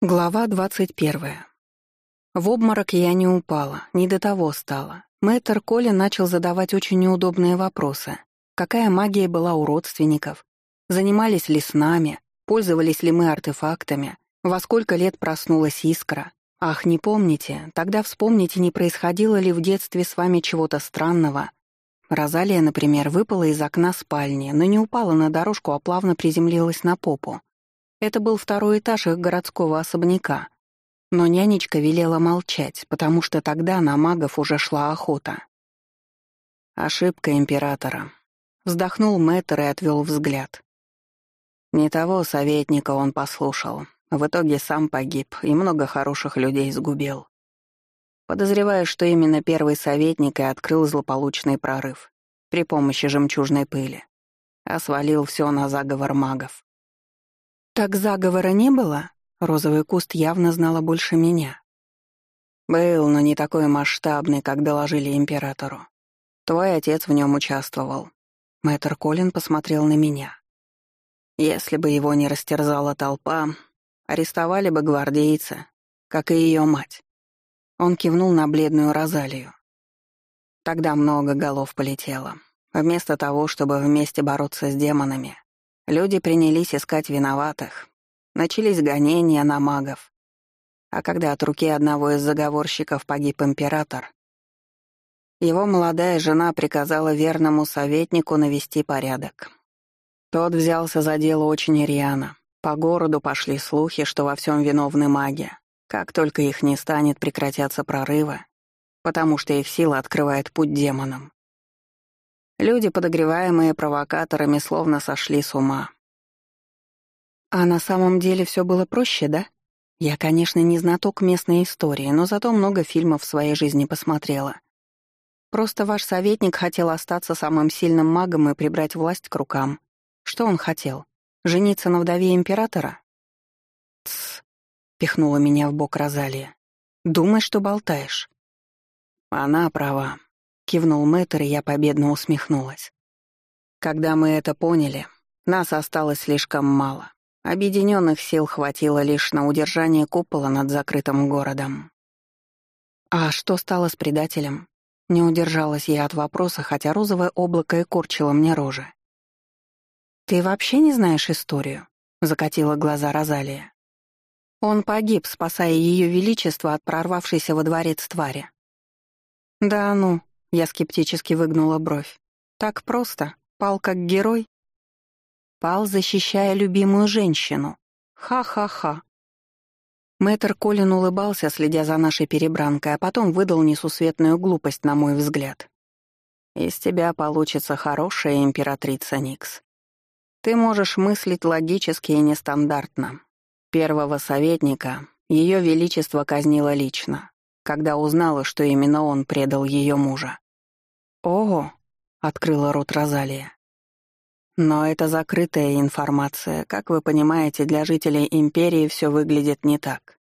Глава двадцать первая. В обморок я не упала, не до того стало. Мэтр Колин начал задавать очень неудобные вопросы. Какая магия была у родственников? Занимались ли с нами? Пользовались ли мы артефактами? Во сколько лет проснулась искра? Ах, не помните? Тогда вспомните, не происходило ли в детстве с вами чего-то странного? Розалия, например, выпала из окна спальни, но не упала на дорожку, а плавно приземлилась на попу. Это был второй этаж их городского особняка. Но нянечка велела молчать, потому что тогда на магов уже шла охота. Ошибка императора. Вздохнул мэтр и отвел взгляд. Не того советника он послушал. В итоге сам погиб и много хороших людей сгубил. Подозреваю, что именно первый советник и открыл злополучный прорыв при помощи жемчужной пыли, а свалил все на заговор магов. «Так заговора не было?» Розовый куст явно знала больше меня. «Был, но не такой масштабный, как доложили императору. Твой отец в нем участвовал». Мэтр Колин посмотрел на меня. «Если бы его не растерзала толпа, арестовали бы гвардейцы, как и ее мать». Он кивнул на бледную Розалию. Тогда много голов полетело. Вместо того, чтобы вместе бороться с демонами, Люди принялись искать виноватых. Начались гонения на магов. А когда от руки одного из заговорщиков погиб император, его молодая жена приказала верному советнику навести порядок. Тот взялся за дело очень рьяно. По городу пошли слухи, что во всем виновны маги. Как только их не станет, прекратятся прорывы, потому что их сила открывает путь демонам. Люди, подогреваемые провокаторами, словно сошли с ума. А на самом деле все было проще, да? Я, конечно, не знаток местной истории, но зато много фильмов в своей жизни посмотрела. Просто ваш советник хотел остаться самым сильным магом и прибрать власть к рукам. Что он хотел? Жениться на вдове императора? «Тсс», — пихнула меня в бок Розалия. «Думай, что болтаешь». «Она права», Кивнул мэтр, и я победно усмехнулась. Когда мы это поняли, нас осталось слишком мало. Объединенных сил хватило лишь на удержание купола над закрытым городом. А что стало с предателем? Не удержалась я от вопроса, хотя розовое облако и корчило мне рожи. «Ты вообще не знаешь историю?» — закатила глаза Розалия. Он погиб, спасая Ее Величество от прорвавшейся во дворец твари. «Да ну», я скептически выгнула бровь. «Так просто? Пал как герой?» «Пал, защищая любимую женщину. Ха-ха-ха». Мэтр Колин улыбался, следя за нашей перебранкой, а потом выдал несусветную глупость, на мой взгляд. «Из тебя получится хорошая императрица Никс. Ты можешь мыслить логически и нестандартно. Первого советника Ее Величество казнило лично когда узнала, что именно он предал ее мужа. «Ого!» — открыла рот Розалия. «Но это закрытая информация. Как вы понимаете, для жителей Империи все выглядит не так».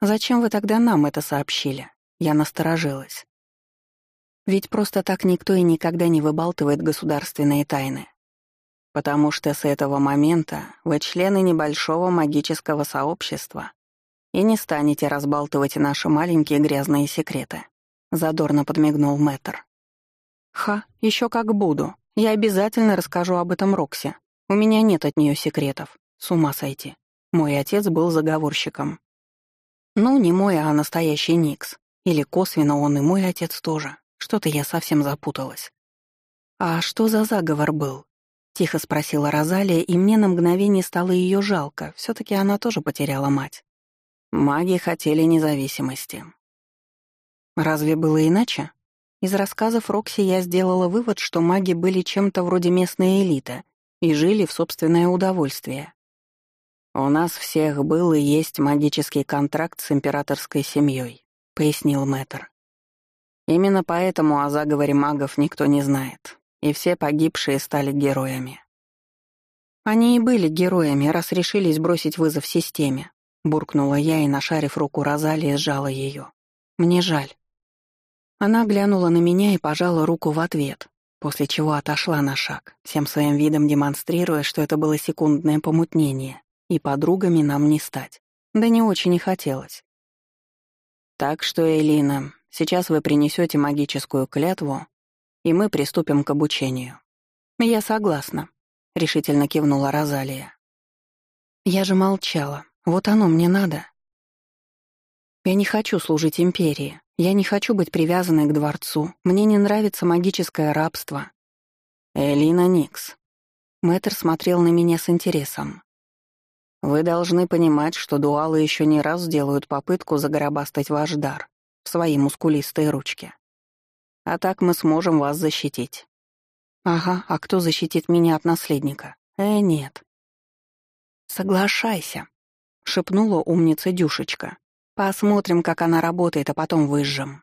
«Зачем вы тогда нам это сообщили?» Я насторожилась. Ведь просто так никто и никогда не выбалтывает государственные тайны. Потому что с этого момента вы члены небольшого магического сообщества, и не станете разбалтывать наши маленькие грязные секреты», — задорно подмигнул Мэтр. «Ха, еще как буду. Я обязательно расскажу об этом Роксе. У меня нет от нее секретов. С ума сойти. Мой отец был заговорщиком. Ну, не мой, а настоящий Никс. Или косвенно он и мой отец тоже. Что-то я совсем запуталась. «А что за заговор был?» — тихо спросила Розалия, и мне на мгновение стало ее жалко. все таки она тоже потеряла мать. Маги хотели независимости. Разве было иначе? Из рассказов Рокси я сделала вывод, что маги были чем-то вроде местной элиты и жили в собственное удовольствие. «У нас всех был и есть магический контракт с императорской семьей», — пояснил мэтр. «Именно поэтому о заговоре магов никто не знает, и все погибшие стали героями». Они и были героями, раз решились бросить вызов системе, Буркнула я и, нашарив руку Розалии, сжала ее. «Мне жаль». Она глянула на меня и пожала руку в ответ, после чего отошла на шаг, всем своим видом демонстрируя, что это было секундное помутнение, и подругами нам не стать. Да не очень и хотелось. Так что, Элина, сейчас вы принесете магическую клятву, и мы приступим к обучению. Я согласна, решительно кивнула Розалия. Я же молчала. Вот оно мне надо. Я не хочу служить империи. Я не хочу быть привязанной к дворцу. Мне не нравится магическое рабство. Элина Никс. Мэтр смотрел на меня с интересом. Вы должны понимать, что дуалы еще не раз сделают попытку загробастать ваш дар в свои мускулистые ручки. А так мы сможем вас защитить. Ага, а кто защитит меня от наследника? Э, нет. Соглашайся, шепнула умница Дюшечка. Посмотрим, как она работает, а потом выжжем.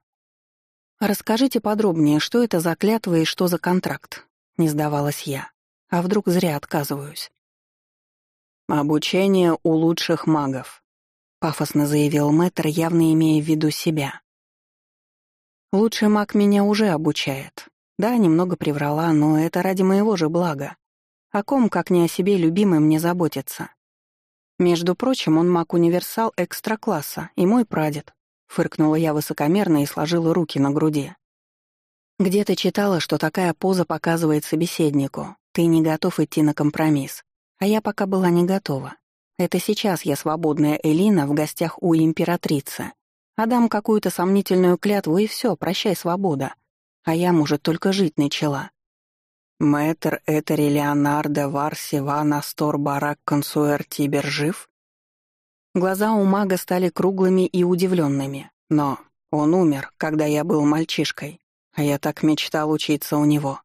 Расскажите подробнее, что это за клятва и что за контракт? Не сдавалась я. А вдруг зря отказываюсь? «Обучение у лучших магов», — пафосно заявил мэтр, явно имея в виду себя. «Лучший маг меня уже обучает. Да, немного приврала, но это ради моего же блага. О ком, как не о себе, любимый мне заботится. Между прочим, он маг-универсал экстра-класса и мой прадед», — фыркнула я высокомерно и сложила руки на груди. «Где-то читала, что такая поза показывает собеседнику. Ты не готов идти на компромисс. А я пока была не готова. Это сейчас я свободная Элина в гостях у императрицы. Отдам какую-то сомнительную клятву, и все, прощай, свобода. А я, может, только жить начала. Мэтр Этери Леонардо Варси Ван Астор Барак Консуэр Тибер жив? Глаза у мага стали круглыми и удивленными. Но он умер, когда я был мальчишкой, а я так мечтал учиться у него.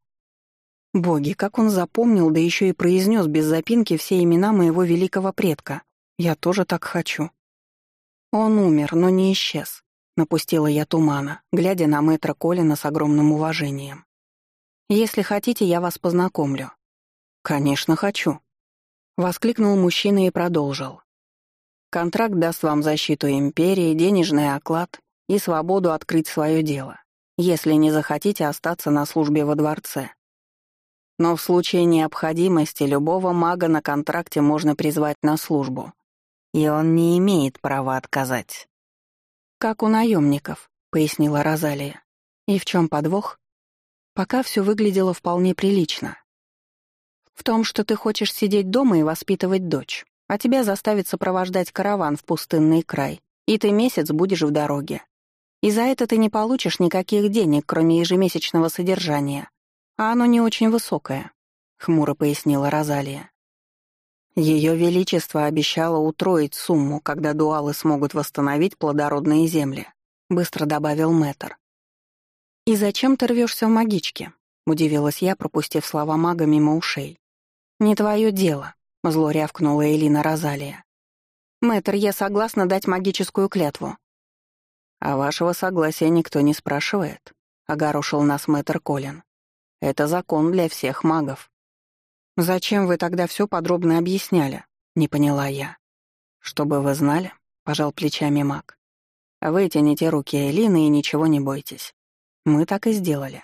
Боги, как он запомнил, да еще и произнес без запинки все имена моего великого предка. Я тоже так хочу. Он умер, но не исчез. Напустила я тумана, глядя на мэтра Колина с огромным уважением. «Если хотите, я вас познакомлю». «Конечно, хочу», — воскликнул мужчина и продолжил. «Контракт даст вам защиту империи, денежный оклад и свободу открыть свое дело, если не захотите остаться на службе во дворце. Но в случае необходимости любого мага на контракте можно призвать на службу, и он не имеет права отказать. «Как у наемников», — пояснила Розалия. «И в чем подвох?» Пока все выглядело вполне прилично. «В том, что ты хочешь сидеть дома и воспитывать дочь, а тебя заставит сопровождать караван в пустынный край, и ты месяц будешь в дороге. И за это ты не получишь никаких денег, кроме ежемесячного содержания, а оно не очень высокое», — хмуро пояснила Розалия. Ее Величество обещало утроить сумму, когда дуалы смогут восстановить плодородные земли, быстро добавил Мэтр. «И зачем ты рвешься в магичке?» — удивилась я, пропустив слова мага мимо ушей. «Не твое дело», — зло рявкнула Элина Розалия. «Мэтр, я согласна дать магическую клятву». «А вашего согласия никто не спрашивает», — огорошил нас мэтр Колин. Это закон для всех магов. Зачем вы тогда все подробно объясняли? Не поняла я. Чтобы вы знали, пожал плечами маг. Вытяните руки Элины и ничего не бойтесь. Мы так и сделали.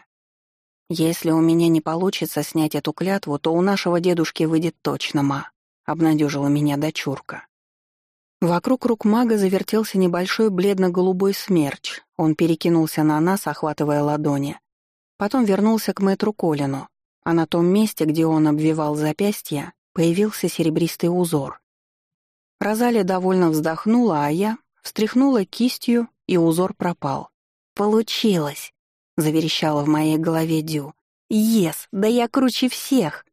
Если у меня не получится снять эту клятву, то у нашего дедушки выйдет точно ма, обнадежила меня дочурка. Вокруг рук мага завертелся небольшой бледно-голубой смерч. Он перекинулся на нас, охватывая ладони, Потом вернулся к мэтру Колину, а на том месте, где он обвивал запястье, появился серебристый узор. Розалия довольно вздохнула, а я встряхнула кистью, и узор пропал. «Получилось!» — заверещала в моей голове Дю. «Ес! Да я круче всех!»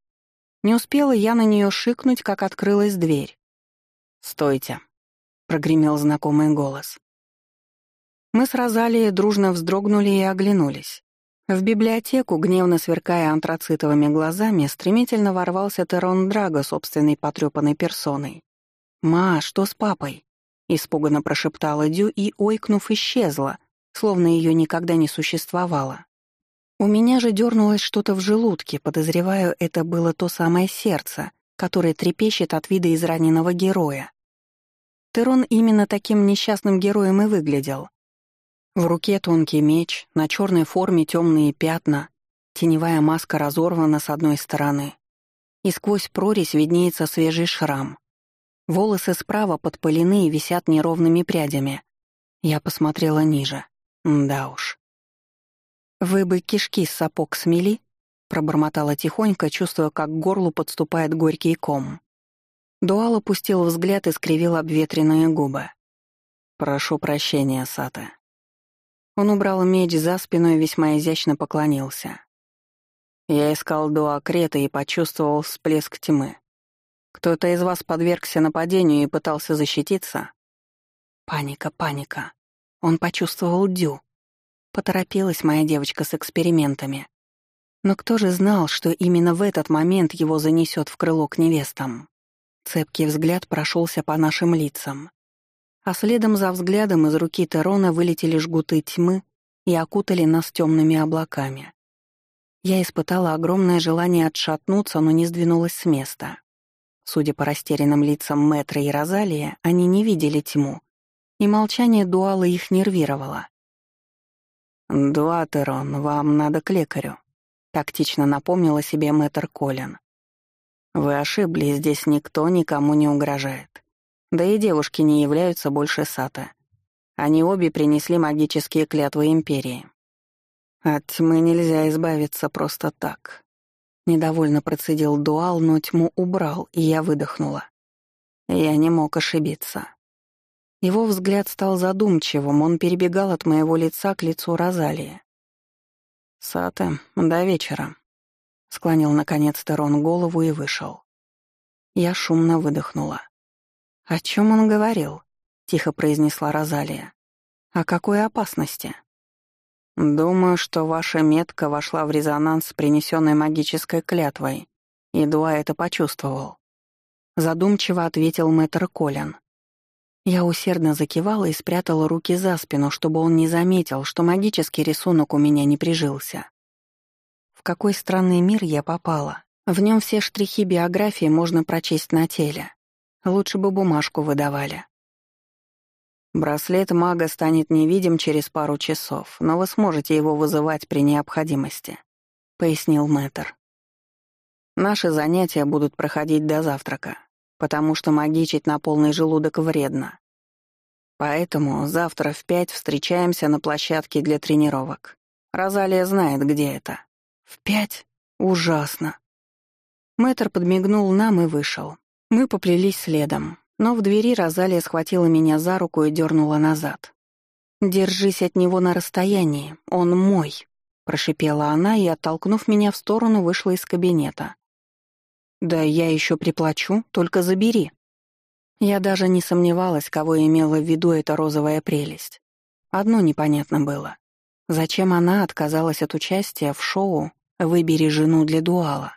Не успела я на нее шикнуть, как открылась дверь. «Стойте!» — прогремел знакомый голос. Мы с Розалией дружно вздрогнули и оглянулись. В библиотеку, гневно сверкая антрацитовыми глазами, стремительно ворвался Терон Драго собственной потрепанной персоной. «Ма, что с папой?» — испуганно прошептала Дю и, ойкнув, исчезла, словно ее никогда не существовало. У меня же дернулось что-то в желудке, подозреваю, это было то самое сердце, которое трепещет от вида израненного героя. Терон именно таким несчастным героем и выглядел. В руке тонкий меч, на черной форме темные пятна, теневая маска разорвана с одной стороны, и сквозь прорезь виднеется свежий шрам. Волосы справа подпылены и висят неровными прядями. Я посмотрела ниже. Да уж. «Вы бы кишки с сапог смели?» — пробормотала тихонько, чувствуя, как к горлу подступает горький ком. Дуал опустил взгляд и скривил обветренные губы. «Прошу прощения, Сата». Он убрал меч за спину и весьма изящно поклонился. Я искал Дуа Крета и почувствовал всплеск тьмы. Кто-то из вас подвергся нападению и пытался защититься? Паника, паника. Он почувствовал Дю. Поторопилась моя девочка с экспериментами. Но кто же знал, что именно в этот момент его занесет в крыло к невестам? Цепкий взгляд прошелся по нашим лицам. А следом за взглядом из руки Терона вылетели жгуты тьмы и окутали нас темными облаками. Я испытала огромное желание отшатнуться, но не сдвинулась с места. Судя по растерянным лицам Мэтра и Розалия, они не видели тьму, и молчание Дуала их нервировало. «Дуатерон, вам надо к лекарю», — тактично напомнила себе мэтр Колин. «Вы ошиблись, здесь никто никому не угрожает. Да и девушки не являются больше Сата. Они обе принесли магические клятвы Империи. От тьмы нельзя избавиться просто так». Недовольно процедил Дуал, но тьму убрал, и я выдохнула. Я не мог ошибиться. Его взгляд стал задумчивым, он перебегал от моего лица к лицу Розалии. «Сате, до вечера», — склонил наконец Терон голову и вышел. Я шумно выдохнула. «О чем он говорил?» — тихо произнесла Розалия. «О какой опасности?» «Думаю, что ваша метка вошла в резонанс с принесенной магической клятвой, и Дуа это почувствовал». Задумчиво ответил мэтр Колин. Я усердно закивала и спрятала руки за спину, чтобы он не заметил, что магический рисунок у меня не прижился. В какой странный мир я попала. В нем все штрихи биографии можно прочесть на теле. Лучше бы бумажку выдавали. Браслет мага станет невидим через пару часов, но вы сможете его вызывать при необходимости, пояснил Мэтр. Наши занятия будут проходить до завтрака потому что магичить на полный желудок вредно. Поэтому завтра в пять встречаемся на площадке для тренировок. Розалия знает, где это. В пять? Ужасно. Мэтр подмигнул нам и вышел. Мы поплелись следом, но в двери Розалия схватила меня за руку и дернула назад. «Держись от него на расстоянии, он мой», — прошипела она и, оттолкнув меня в сторону, вышла из кабинета. «Да я еще приплачу, только забери». Я даже не сомневалась, кого имела в виду эта розовая прелесть. Одно непонятно было. Зачем она отказалась от участия в шоу «Выбери жену для дуала»?